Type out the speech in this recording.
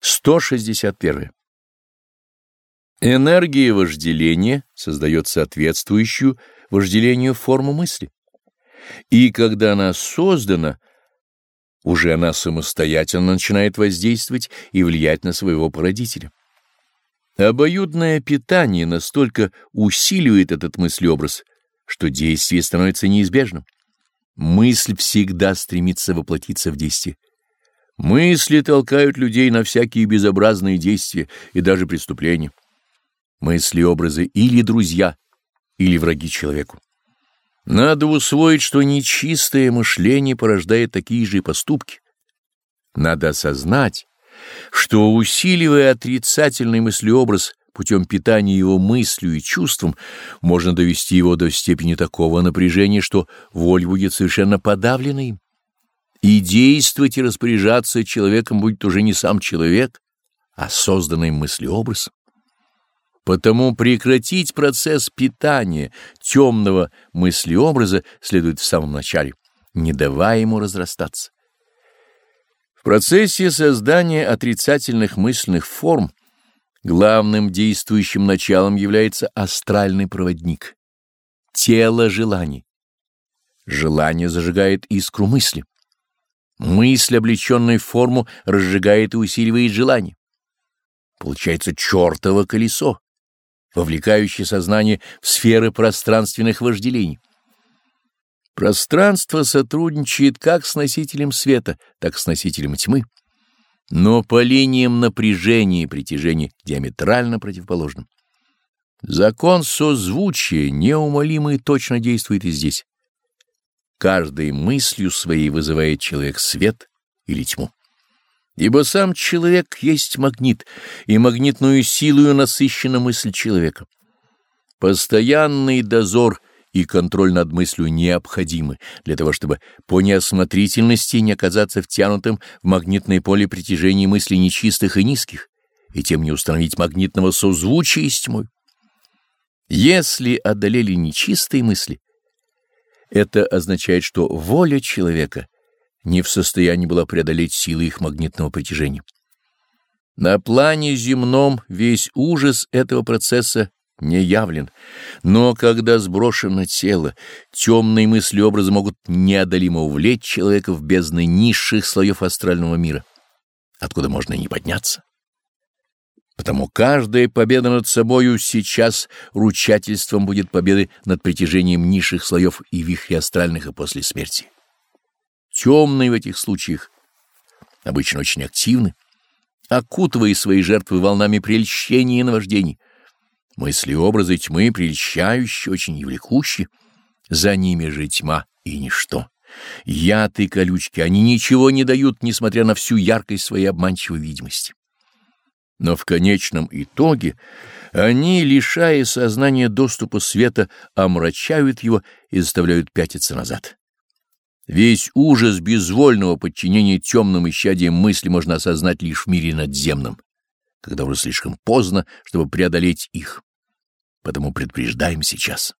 161. Энергия вожделения создает соответствующую вожделению форму мысли. И когда она создана, уже она самостоятельно начинает воздействовать и влиять на своего породителя. Обоюдное питание настолько усиливает этот мыслеобраз, что действие становится неизбежным. Мысль всегда стремится воплотиться в действие. Мысли толкают людей на всякие безобразные действия и даже преступления. Мысли-образы или друзья, или враги человеку. Надо усвоить, что нечистое мышление порождает такие же поступки. Надо осознать, что, усиливая отрицательный мыслеобраз путем питания его мыслью и чувством, можно довести его до степени такого напряжения, что воль будет совершенно подавлена им. И действовать и распоряжаться человеком будет уже не сам человек, а созданный мыслеобраз. Потому прекратить процесс питания темного мыслеобраза следует в самом начале, не давая ему разрастаться. В процессе создания отрицательных мысленных форм главным действующим началом является астральный проводник, тело желаний. Желание зажигает искру мысли. Мысль, облеченная в форму, разжигает и усиливает желание. Получается чертово колесо, вовлекающее сознание в сферы пространственных вожделений. Пространство сотрудничает как с носителем света, так и с носителем тьмы, но по линиям напряжения и притяжения диаметрально противоположным. Закон созвучия неумолимо и точно действует и здесь. Каждой мыслью своей вызывает человек свет или тьму. Ибо сам человек есть магнит, и магнитную силою насыщена мысль человека. Постоянный дозор и контроль над мыслью необходимы для того, чтобы по неосмотрительности не оказаться втянутым в магнитное поле притяжения мыслей нечистых и низких, и тем не установить магнитного созвучия с тьмой. Если одолели нечистые мысли, это означает, что воля человека не в состоянии была преодолеть силы их магнитного притяжения. На плане земном весь ужас этого процесса не явлен, но когда сброшено тело, темные мысли образы могут неодолимо увлечь человека в бездны низших слоев астрального мира, откуда можно и не подняться. Потому каждая победа над собою сейчас ручательством будет победы над притяжением низших слоев и вихрей астральных и после смерти. Темные в этих случаях обычно очень активны, окутывая свои жертвы волнами прельщения и наваждений. Мысли и образы тьмы прельщающие, очень и влекущие, за ними же тьма и ничто. Яд и колючки, они ничего не дают, несмотря на всю яркость своей обманчивой видимости. Но в конечном итоге они, лишая сознания доступа света, омрачают его и заставляют пятиться назад. Весь ужас безвольного подчинения темным исчадиям мысли можно осознать лишь в мире надземном, когда уже слишком поздно, чтобы преодолеть их. Потому предупреждаем сейчас.